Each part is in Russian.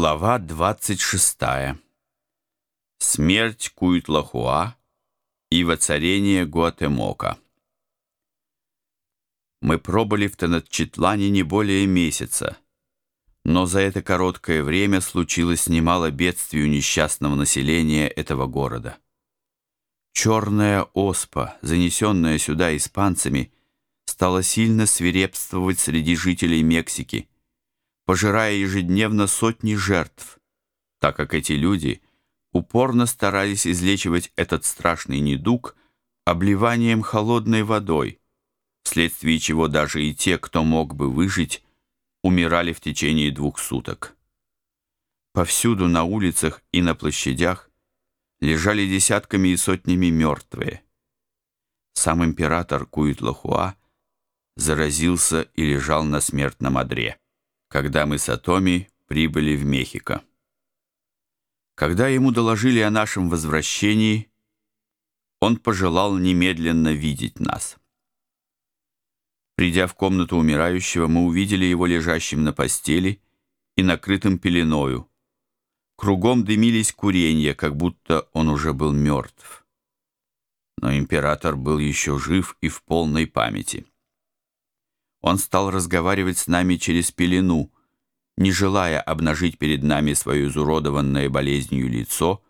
Глава 26. Смерть Куитлахуа и воцарение Гуатемока. Мы пробыли в Тенатчитлане не более месяца, но за это короткое время случилось немало бедствий у несчастного населения этого города. Черная оспа, занесенная сюда испанцами, стала сильно свирепствовать среди жителей Мексики – пожирая ежедневно сотни жертв, так как эти люди упорно старались излечивать этот страшный недуг обливанием холодной водой, вследствие чего даже и те, кто мог бы выжить, умирали в течение двух суток. Повсюду на улицах и на площадях лежали десятками и сотнями мертвые. Сам император Куитлахуа заразился и лежал на смертном одре когда мы с Атоми прибыли в Мехико. Когда ему доложили о нашем возвращении, он пожелал немедленно видеть нас. Придя в комнату умирающего, мы увидели его лежащим на постели и накрытым пеленою. Кругом дымились куренья, как будто он уже был мертв. Но император был еще жив и в полной памяти. Он стал разговаривать с нами через пелену, не желая обнажить перед нами свое изуродованное болезнью лицо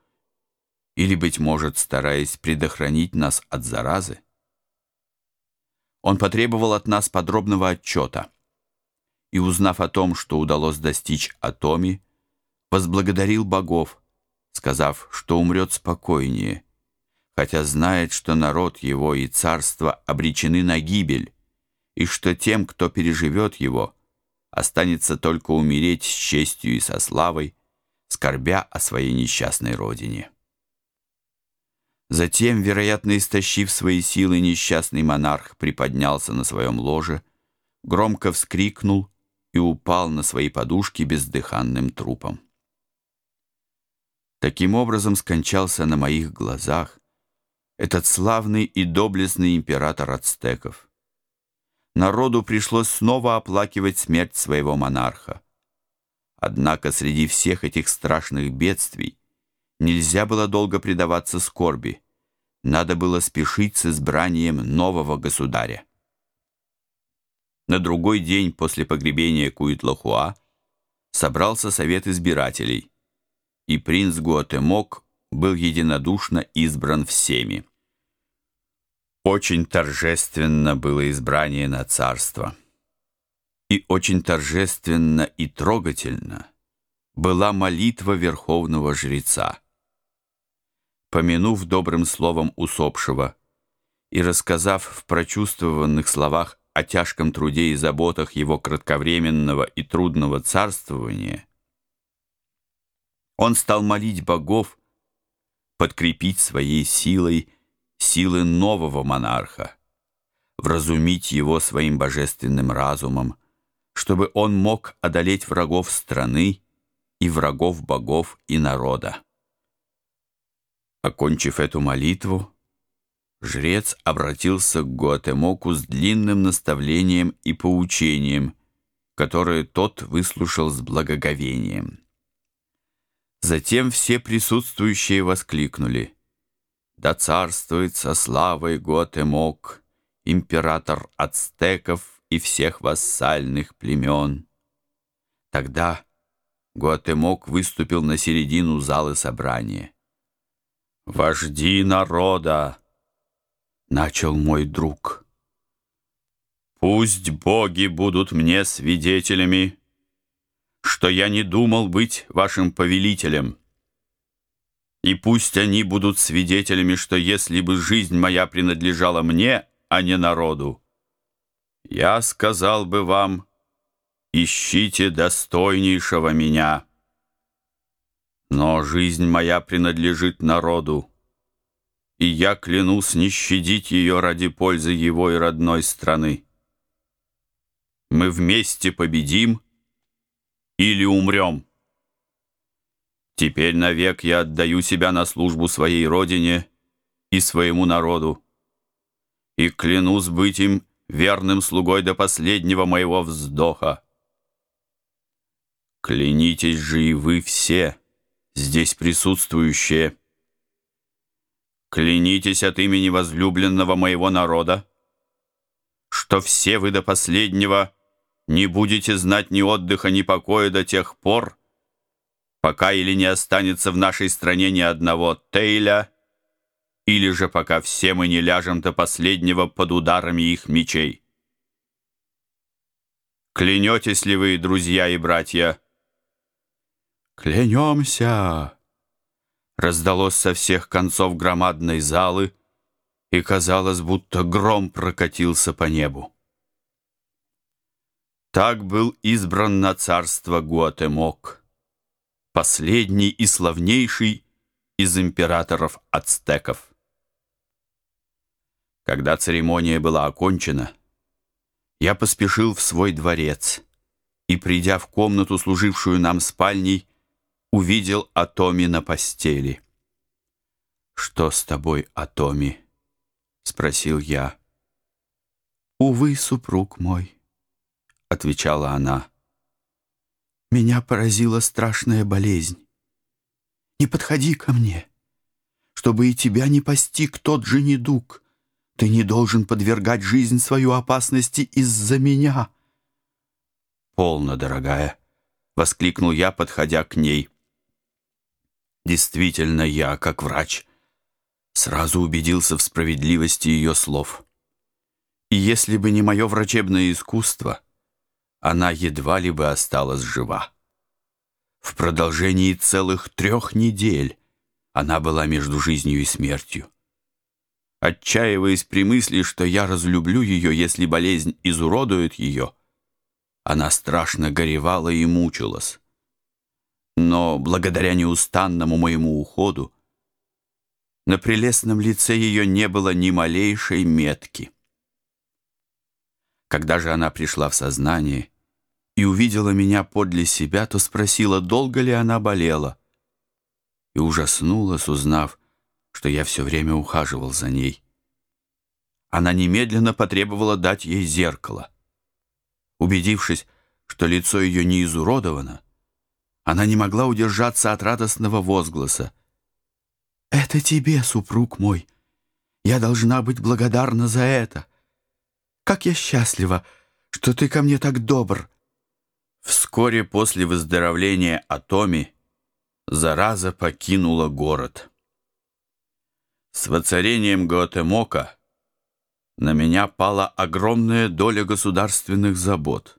или, быть может, стараясь предохранить нас от заразы. Он потребовал от нас подробного отчета и, узнав о том, что удалось достичь Атоми, возблагодарил богов, сказав, что умрет спокойнее, хотя знает, что народ его и царство обречены на гибель, и что тем, кто переживет его, останется только умереть с честью и со славой, скорбя о своей несчастной родине. Затем, вероятно, истощив свои силы, несчастный монарх приподнялся на своем ложе, громко вскрикнул и упал на свои подушки бездыханным трупом. Таким образом скончался на моих глазах этот славный и доблестный император ацтеков народу пришлось снова оплакивать смерть своего монарха. Однако среди всех этих страшных бедствий нельзя было долго предаваться скорби. Надо было спешить с избранием нового государя. На другой день после погребения Куитлахуа собрался совет избирателей, и принц Гуатемок был единодушно избран всеми. Очень торжественно было избрание на царство. И очень торжественно и трогательно была молитва верховного жреца. Помянув добрым словом усопшего и рассказав в прочувствованных словах о тяжком труде и заботах его кратковременного и трудного царствования, он стал молить богов подкрепить своей силой силы нового монарха, вразумить его своим божественным разумом, чтобы он мог одолеть врагов страны и врагов богов и народа. Окончив эту молитву, жрец обратился к Гуатемоку с длинным наставлением и поучением, которое тот выслушал с благоговением. Затем все присутствующие воскликнули — да царствует со славой Гуатемок, император ацтеков и всех вассальных племен. Тогда Гуатемок выступил на середину залы собрания. «Вожди народа!» — начал мой друг. «Пусть боги будут мне свидетелями, что я не думал быть вашим повелителем». И пусть они будут свидетелями, что если бы жизнь моя принадлежала мне, а не народу, я сказал бы вам, ищите достойнейшего меня. Но жизнь моя принадлежит народу, и я клянусь не щадить ее ради пользы его и родной страны. Мы вместе победим или умрем. Теперь навек я отдаю себя на службу своей родине и своему народу. И клянусь быть им верным слугой до последнего моего вздоха. Клянитесь же и вы все, здесь присутствующие. Клянитесь от имени возлюбленного моего народа, что все вы до последнего не будете знать ни отдыха, ни покоя до тех пор, пока или не останется в нашей стране ни одного Тейля, или же пока все мы не ляжем до последнего под ударами их мечей. Клянетесь ли вы, друзья и братья? Клянемся! Раздалось со всех концов громадной залы, и казалось, будто гром прокатился по небу. Так был избран на царство Гуатемок, последний и славнейший из императоров ацтеков. Когда церемония была окончена, я поспешил в свой дворец и, придя в комнату, служившую нам спальней, увидел Атоми на постели. «Что с тобой, Атоми?» — спросил я. «Увы, супруг мой», — отвечала она. «Меня поразила страшная болезнь. Не подходи ко мне, чтобы и тебя не постиг тот же недуг. Ты не должен подвергать жизнь свою опасности из-за меня». «Полно, дорогая», — воскликнул я, подходя к ней. Действительно, я, как врач, сразу убедился в справедливости ее слов. И если бы не мое врачебное искусство, она едва ли бы осталась жива. В продолжении целых трех недель она была между жизнью и смертью. Отчаиваясь при мысли, что я разлюблю ее, если болезнь изуродует ее, она страшно горевала и мучилась но благодаря неустанному моему уходу на прелестном лице ее не было ни малейшей метки. Когда же она пришла в сознание и увидела меня подле себя, то спросила, долго ли она болела, и ужаснулась, узнав, что я все время ухаживал за ней. Она немедленно потребовала дать ей зеркало. Убедившись, что лицо ее не изуродовано, она не могла удержаться от радостного возгласа. «Это тебе, супруг мой. Я должна быть благодарна за это. Как я счастлива, что ты ко мне так добр». Вскоре после выздоровления Атоми зараза покинула город. С воцарением Готемока на меня пала огромная доля государственных забот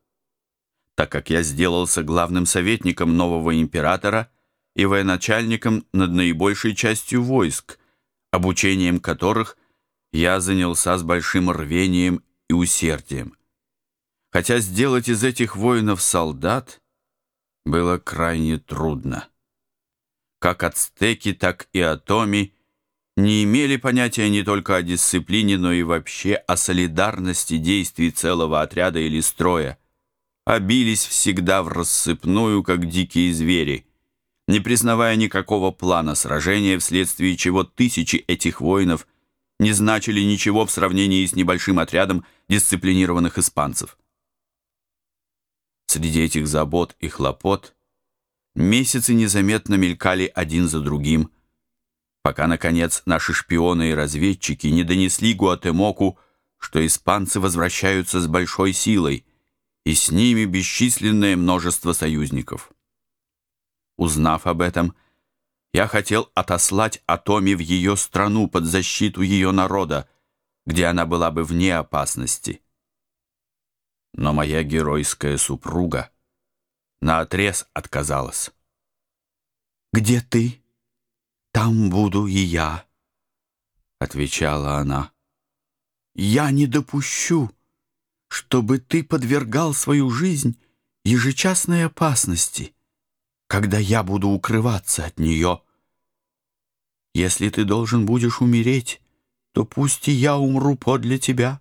так как я сделался главным советником нового императора и военачальником над наибольшей частью войск, обучением которых я занялся с большим рвением и усердием. Хотя сделать из этих воинов солдат было крайне трудно. Как ацтеки, так и атоми не имели понятия не только о дисциплине, но и вообще о солидарности действий целого отряда или строя а бились всегда в рассыпную, как дикие звери, не признавая никакого плана сражения, вследствие чего тысячи этих воинов не значили ничего в сравнении с небольшим отрядом дисциплинированных испанцев. Среди этих забот и хлопот месяцы незаметно мелькали один за другим, пока, наконец, наши шпионы и разведчики не донесли Гуатемоку, что испанцы возвращаются с большой силой, и с ними бесчисленное множество союзников. Узнав об этом, я хотел отослать Атоми в ее страну под защиту ее народа, где она была бы вне опасности. Но моя геройская супруга наотрез отказалась. «Где ты? Там буду и я», — отвечала она. «Я не допущу, чтобы ты подвергал свою жизнь ежечасной опасности, когда я буду укрываться от нее. Если ты должен будешь умереть, то пусть и я умру подле тебя.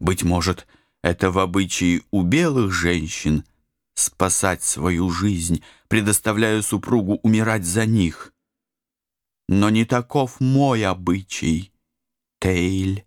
Быть может, это в обычае у белых женщин спасать свою жизнь, предоставляя супругу умирать за них. Но не таков мой обычай, Тейль.